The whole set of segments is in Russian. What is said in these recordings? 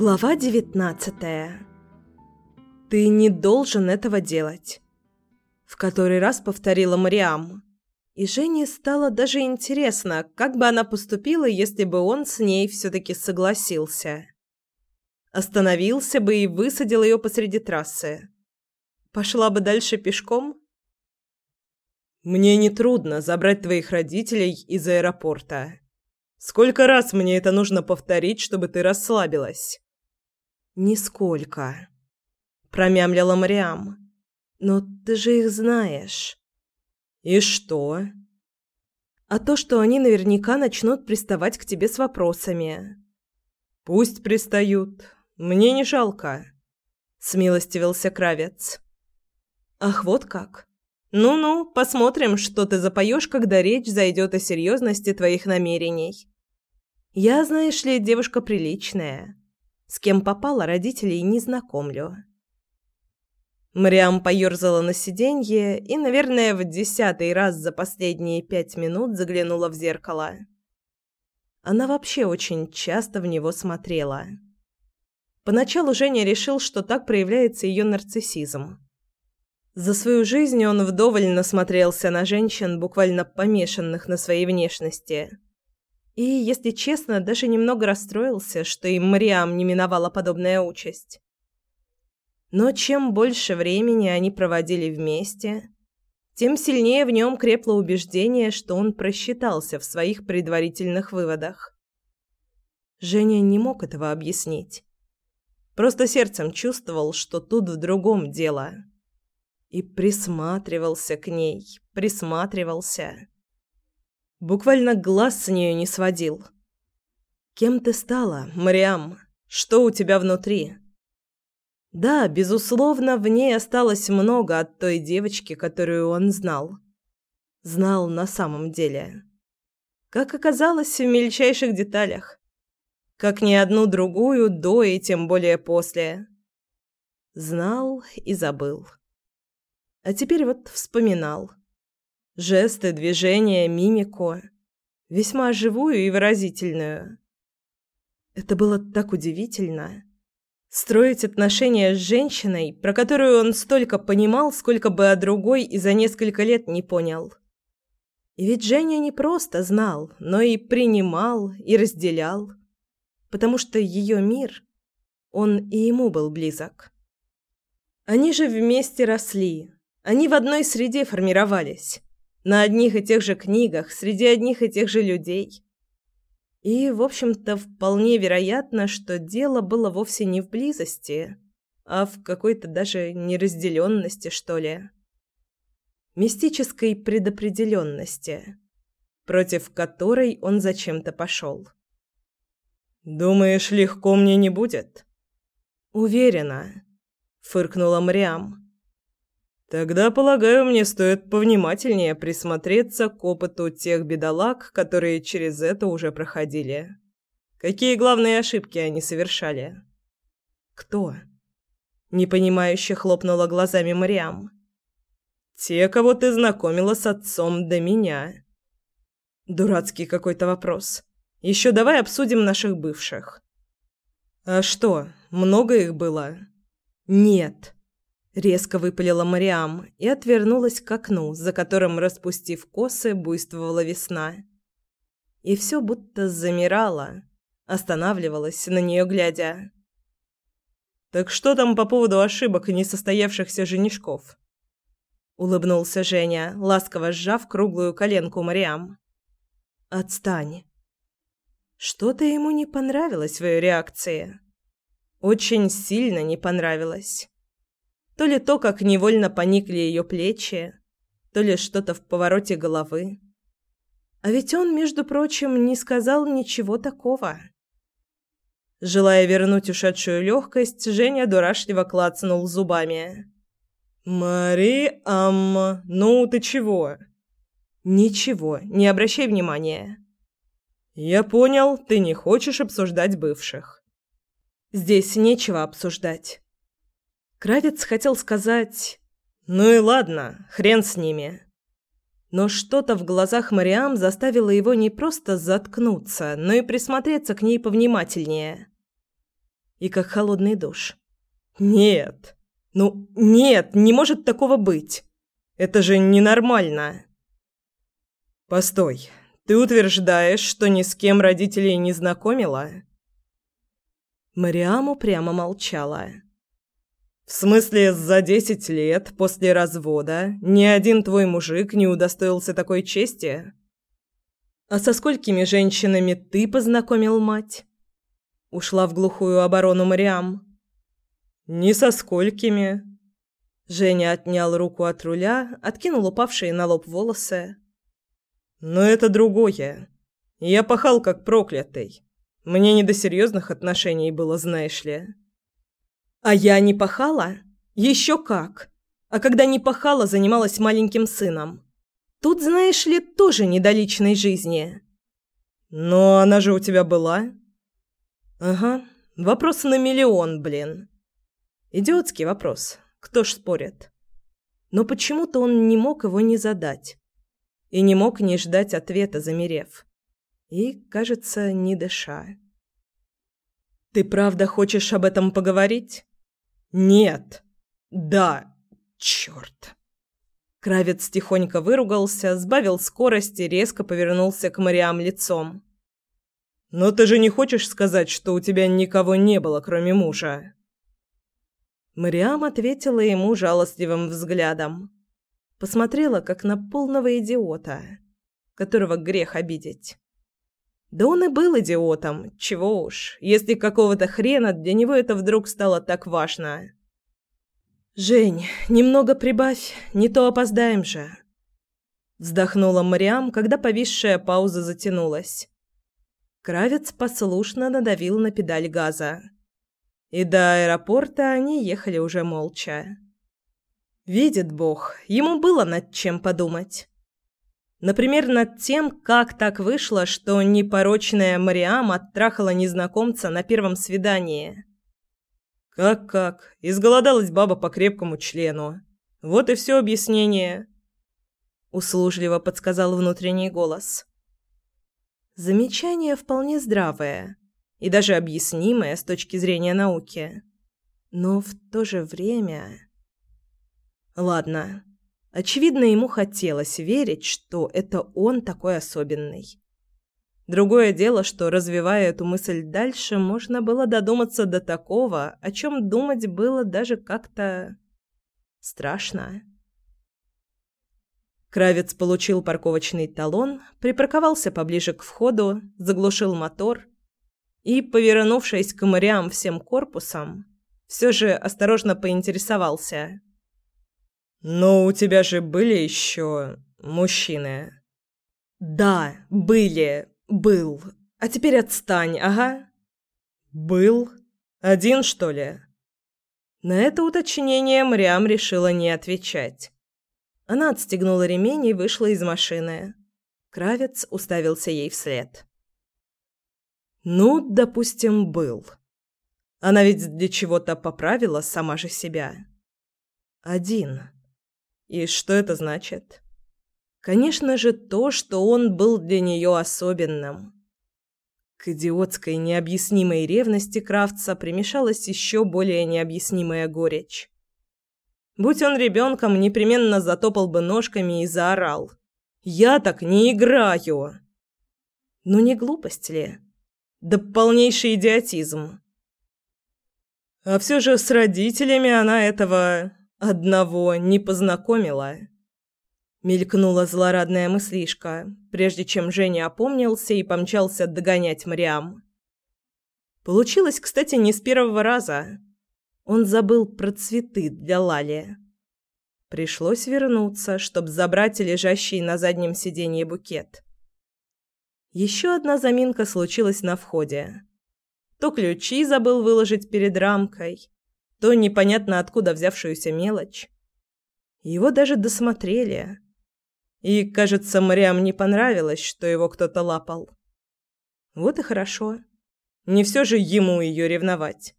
Глава девятнадцатая. «Ты не должен этого делать», — в который раз повторила Мариам. И Жене стало даже интересно, как бы она поступила, если бы он с ней все-таки согласился. Остановился бы и высадил ее посреди трассы. Пошла бы дальше пешком? «Мне нетрудно забрать твоих родителей из аэропорта», Сколько раз мне это нужно повторить, чтобы ты расслабилась? Нисколько, промямлила Мариам. Но ты же их знаешь. И что? А то, что они наверняка начнут приставать к тебе с вопросами. Пусть пристают. Мне не жалко, смилостивился Кравец. Ах, вот как. Ну-ну, посмотрим, что ты запоешь, когда речь зайдет о серьезности твоих намерений. Я, знаешь ли, девушка приличная. С кем попала, родителей не знакомлю. Мариам поёрзала на сиденье и, наверное, в десятый раз за последние пять минут заглянула в зеркало. Она вообще очень часто в него смотрела. Поначалу Женя решил, что так проявляется ее нарциссизм. За свою жизнь он вдоволь насмотрелся на женщин, буквально помешанных на своей внешности – и, если честно, даже немного расстроился, что и Мариам не миновала подобная участь. Но чем больше времени они проводили вместе, тем сильнее в нем крепло убеждение, что он просчитался в своих предварительных выводах. Женя не мог этого объяснить. Просто сердцем чувствовал, что тут в другом дело. И присматривался к ней, присматривался. Буквально глаз с нее не сводил. «Кем ты стала, Мариам? Что у тебя внутри?» Да, безусловно, в ней осталось много от той девочки, которую он знал. Знал на самом деле. Как оказалось, в мельчайших деталях. Как ни одну другую до и тем более после. Знал и забыл. А теперь вот вспоминал. Жесты, движения, мимику. Весьма живую и выразительную. Это было так удивительно. Строить отношения с женщиной, про которую он столько понимал, сколько бы о другой и за несколько лет не понял. И ведь Женя не просто знал, но и принимал, и разделял. Потому что ее мир, он и ему был близок. Они же вместе росли. Они в одной среде формировались на одних и тех же книгах, среди одних и тех же людей. И, в общем-то, вполне вероятно, что дело было вовсе не в близости, а в какой-то даже неразделенности, что ли. Мистической предопределенности, против которой он зачем-то пошел. «Думаешь, легко мне не будет?» «Уверена», — фыркнула Мрям. Тогда, полагаю, мне стоит повнимательнее присмотреться к опыту тех бедолаг, которые через это уже проходили. Какие главные ошибки они совершали? Кто? Непонимающе хлопнула глазами Мариам. Те, кого ты знакомила с отцом до меня. Дурацкий какой-то вопрос. Еще давай обсудим наших бывших. А что, много их было? Нет. Резко выпалила Мариам и отвернулась к окну, за которым, распустив косы, буйствовала весна. И все будто замирало, останавливалось на нее глядя. «Так что там по поводу ошибок и несостоявшихся женишков?» Улыбнулся Женя, ласково сжав круглую коленку Мариам. «Отстань». Что-то ему не понравилось в ее реакции. Очень сильно не понравилось. То ли то, как невольно поникли ее плечи, то ли что-то в повороте головы. А ведь он, между прочим, не сказал ничего такого. Желая вернуть ушедшую легкость, Женя дурашливо клацнул зубами. «Мари-ам, ну ты чего?» «Ничего, не обращай внимания». «Я понял, ты не хочешь обсуждать бывших». «Здесь нечего обсуждать. Кравец хотел сказать «Ну и ладно, хрен с ними». Но что-то в глазах Мариам заставило его не просто заткнуться, но и присмотреться к ней повнимательнее. И как холодный душ. Нет. Ну, нет, не может такого быть. Это же ненормально. Постой. Ты утверждаешь, что ни с кем родителей не знакомила? Мариаму прямо молчала. В смысле, за десять лет после развода ни один твой мужик не удостоился такой чести? А со сколькими женщинами ты познакомил мать? Ушла в глухую оборону Мариам. Не со сколькими. Женя отнял руку от руля, откинул упавшие на лоб волосы. Но это другое. Я пахал как проклятый. Мне не до серьезных отношений было, знаешь ли. А я не пахала? Еще как. А когда не пахала, занималась маленьким сыном. Тут, знаешь ли, тоже не до личной жизни. Но она же у тебя была. Ага. Вопрос на миллион, блин. Идиотский вопрос. Кто ж спорит? Но почему-то он не мог его не задать. И не мог не ждать ответа, замерев. И, кажется, не дыша. «Ты правда хочешь об этом поговорить?» «Нет». «Да». «Черт». Кравец тихонько выругался, сбавил скорость и резко повернулся к Мариам лицом. «Но ты же не хочешь сказать, что у тебя никого не было, кроме мужа?» Мариам ответила ему жалостливым взглядом. Посмотрела, как на полного идиота, которого грех обидеть. Да он и был идиотом, чего уж, если какого-то хрена для него это вдруг стало так важно. «Жень, немного прибавь, не то опоздаем же». Вздохнула Мариам, когда повисшая пауза затянулась. Кравец послушно надавил на педаль газа. И до аэропорта они ехали уже молча. Видит Бог, ему было над чем подумать. Например, над тем, как так вышло, что непорочная Мариам оттрахала незнакомца на первом свидании. Как-как? Изголодалась баба по крепкому члену. Вот и все объяснение. Услужливо подсказал внутренний голос. Замечание вполне здравое и даже объяснимое с точки зрения науки. Но в то же время... Ладно. Очевидно, ему хотелось верить, что это он такой особенный. Другое дело, что, развивая эту мысль дальше, можно было додуматься до такого, о чем думать было даже как-то... страшно. Кравец получил парковочный талон, припарковался поближе к входу, заглушил мотор и, повернувшись к морям всем корпусом, все же осторожно поинтересовался. «Но у тебя же были еще мужчины?» «Да, были», «Был. А теперь отстань, ага». «Был? Один, что ли?» На это уточнение Мрям решила не отвечать. Она отстегнула ремень и вышла из машины. Кравец уставился ей вслед. «Ну, допустим, был. Она ведь для чего-то поправила сама же себя. Один. И что это значит?» Конечно же, то, что он был для нее особенным. К идиотской необъяснимой ревности Кравца примешалась еще более необъяснимая горечь. Будь он ребенком, непременно затопал бы ножками и заорал. «Я так не играю!» Ну не глупость ли? Да полнейший идиотизм. А все же с родителями она этого одного не познакомила. Мелькнула злорадная мыслишка, прежде чем Женя опомнился и помчался догонять Мариам. Получилось, кстати, не с первого раза. Он забыл про цветы для Лали. Пришлось вернуться, чтобы забрать лежащий на заднем сиденье букет. Еще одна заминка случилась на входе. То ключи забыл выложить перед рамкой, то непонятно откуда взявшуюся мелочь. Его даже досмотрели. И, кажется, Мариам не понравилось, что его кто-то лапал. Вот и хорошо. Не все же ему ее ревновать.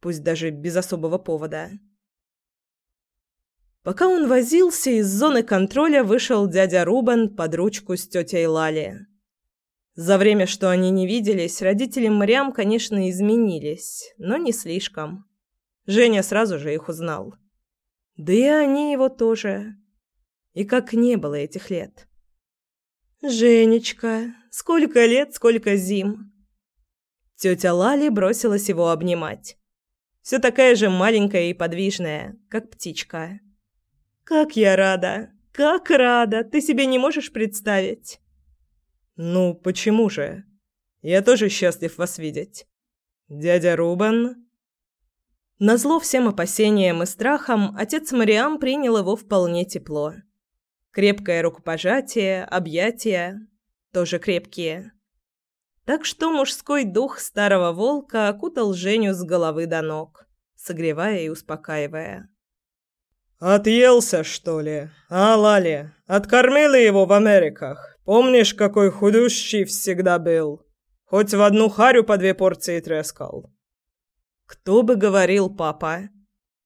Пусть даже без особого повода. Пока он возился, из зоны контроля вышел дядя Рубен под ручку с тетей Лали. За время, что они не виделись, родители Мариам, конечно, изменились, но не слишком. Женя сразу же их узнал. Да и они его тоже. И как не было этих лет. «Женечка, сколько лет, сколько зим!» Тетя Лали бросилась его обнимать. Все такая же маленькая и подвижная, как птичка. «Как я рада! Как рада! Ты себе не можешь представить!» «Ну, почему же? Я тоже счастлив вас видеть. Дядя Рубен...» Назло всем опасениям и страхам, отец Мариам принял его вполне тепло. Крепкое рукопожатие, объятия, тоже крепкие. Так что мужской дух старого волка окутал Женю с головы до ног, согревая и успокаивая. «Отъелся, что ли? А, Лали, откормила его в Америках. Помнишь, какой худущий всегда был? Хоть в одну харю по две порции трескал». «Кто бы говорил, папа?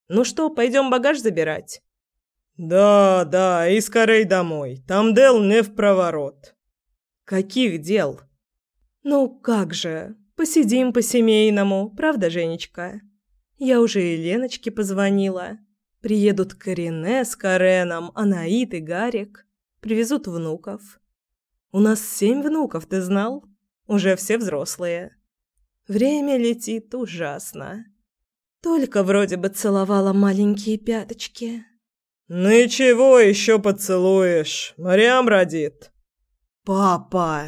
Ну что, пойдем багаж забирать?» «Да, да, и скорей домой. Там дел не в проворот». «Каких дел?» «Ну как же, посидим по-семейному, правда, Женечка? Я уже и Леночке позвонила. Приедут Корене с Кареном, Анаит и Гарик. Привезут внуков. У нас семь внуков, ты знал? Уже все взрослые». Время летит ужасно. Только вроде бы целовала маленькие пяточки. «Ну и чего еще поцелуешь? Мариам родит». «Папа!»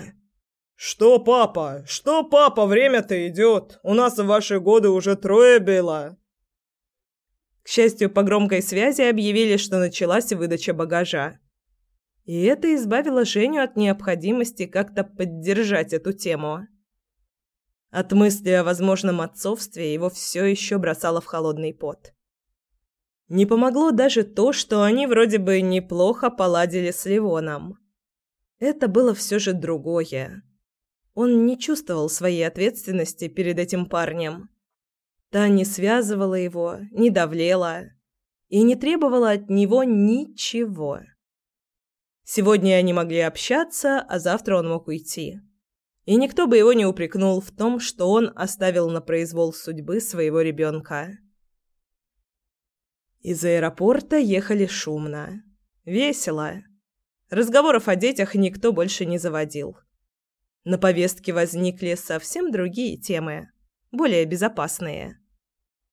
«Что, папа? Что, папа? Время-то идет. У нас в ваши годы уже трое было». К счастью, по громкой связи объявили, что началась выдача багажа. И это избавило Женю от необходимости как-то поддержать эту тему. От мысли о возможном отцовстве его все еще бросало в холодный пот. Не помогло даже то, что они вроде бы неплохо поладили с Ливоном. Это было все же другое. Он не чувствовал своей ответственности перед этим парнем. Та не связывала его, не давлела и не требовала от него ничего. Сегодня они могли общаться, а завтра он мог уйти и никто бы его не упрекнул в том, что он оставил на произвол судьбы своего ребенка. Из аэропорта ехали шумно. Весело. Разговоров о детях никто больше не заводил. На повестке возникли совсем другие темы, более безопасные.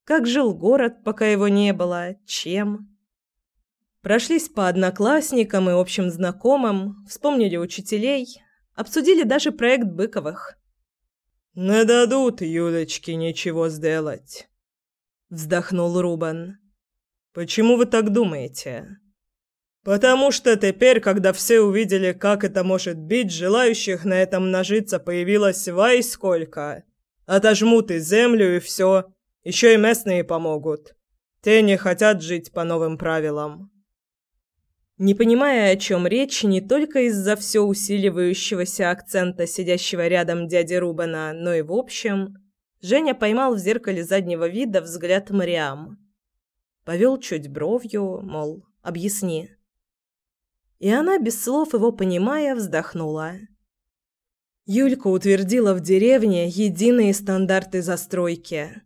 Как жил город, пока его не было, чем... Прошлись по одноклассникам и общим знакомым, вспомнили учителей, Обсудили даже проект Быковых. «Не дадут Юлечке ничего сделать», — вздохнул Рубан. «Почему вы так думаете?» «Потому что теперь, когда все увидели, как это может быть, желающих на этом нажиться появилось вай сколько. Отожмут и землю, и все. Еще и местные помогут. Те не хотят жить по новым правилам». Не понимая, о чем речь, не только из-за все усиливающегося акцента сидящего рядом дяди Рубана, но и в общем, Женя поймал в зеркале заднего вида взгляд Мариам. Повел чуть бровью, мол, объясни. И она, без слов его понимая, вздохнула. Юлька утвердила в деревне единые стандарты застройки,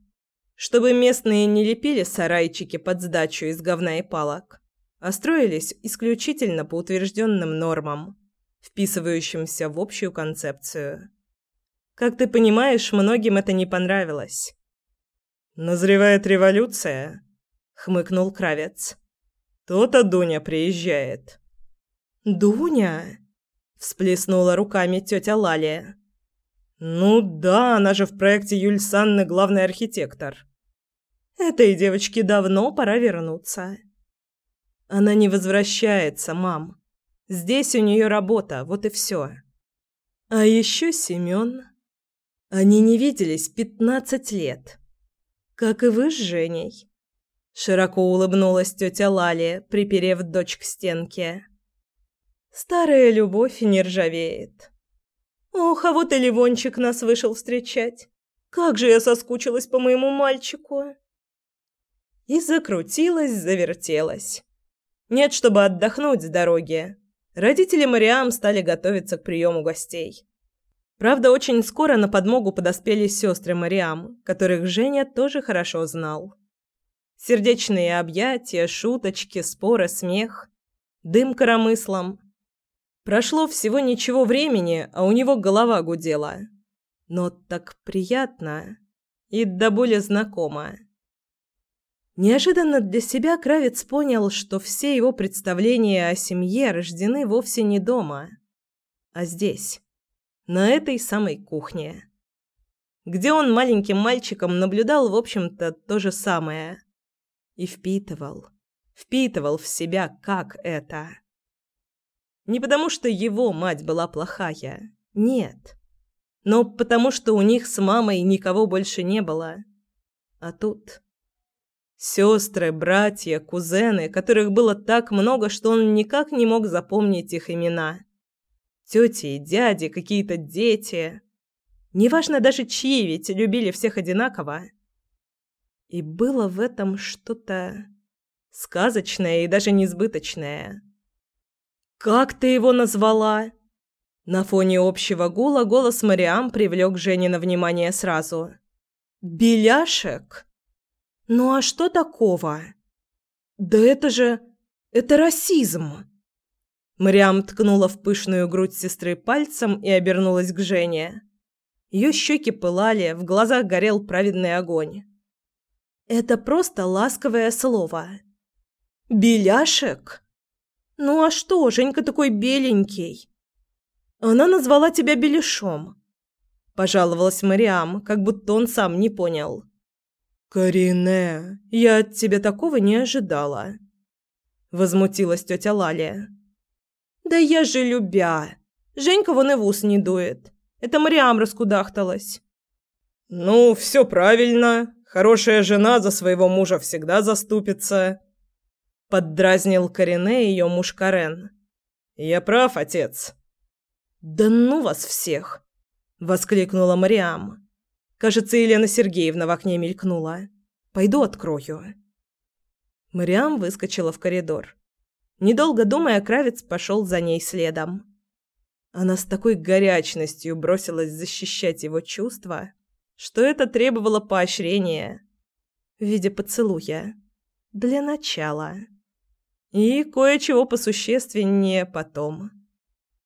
чтобы местные не лепили сарайчики под сдачу из говна и палок а строились исключительно по утвержденным нормам, вписывающимся в общую концепцию. Как ты понимаешь, многим это не понравилось. «Назревает революция», — хмыкнул Кравец. «То-то Дуня приезжает». «Дуня?» — всплеснула руками тетя Лалия. «Ну да, она же в проекте Юль Санны главный архитектор». «Этой девочке давно пора вернуться». Она не возвращается, мам. Здесь у нее работа, вот и все. А еще Семен. Они не виделись пятнадцать лет. Как и вы с Женей. Широко улыбнулась тетя Лали, приперев дочь к стенке. Старая любовь не ржавеет. Ох, а вот и Ливончик нас вышел встречать. Как же я соскучилась по моему мальчику. И закрутилась, завертелась. Нет, чтобы отдохнуть с дороги. Родители Мариам стали готовиться к приему гостей. Правда, очень скоро на подмогу подоспели сестры Мариам, которых Женя тоже хорошо знал. Сердечные объятия, шуточки, споры, смех, дым коромыслом. Прошло всего ничего времени, а у него голова гудела. Но так приятно и до боли знакомо. Неожиданно для себя Кравец понял, что все его представления о семье рождены вовсе не дома, а здесь, на этой самой кухне, где он маленьким мальчиком наблюдал, в общем-то, то же самое – и впитывал, впитывал в себя, как это. Не потому, что его мать была плохая, нет, но потому, что у них с мамой никого больше не было. А тут сестры, братья, кузены, которых было так много, что он никак не мог запомнить их имена. Тети и дяди, какие-то дети. Неважно даже чьи, ведь любили всех одинаково. И было в этом что-то сказочное и даже несбыточное. «Как ты его назвала?» На фоне общего гула голос Мариам привлек Женина внимание сразу. «Беляшек? Ну а что такого?» «Да это же... это расизм!» Мариам ткнула в пышную грудь сестры пальцем и обернулась к Жене. Ее щеки пылали, в глазах горел праведный огонь. Это просто ласковое слово. Беляшек? Ну а что, Женька такой беленький? Она назвала тебя беляшом. Пожаловалась Мариам, как будто он сам не понял. Карине, я от тебя такого не ожидала. Возмутилась тетя Лалия. Да я же любя. Женька вон и в ус не дует. Это Мариам раскудахталась. Ну, все правильно, Хорошая жена за своего мужа всегда заступится. Поддразнил Корене ее муж Карен. Я прав, отец. Да ну вас всех, воскликнула Мариам. Кажется, Елена Сергеевна в окне мелькнула. Пойду открою. Мариам выскочила в коридор. Недолго думая, Кравец пошел за ней следом. Она с такой горячностью бросилась защищать его чувства, что это требовало поощрения в виде поцелуя для начала и кое-чего посущественнее потом.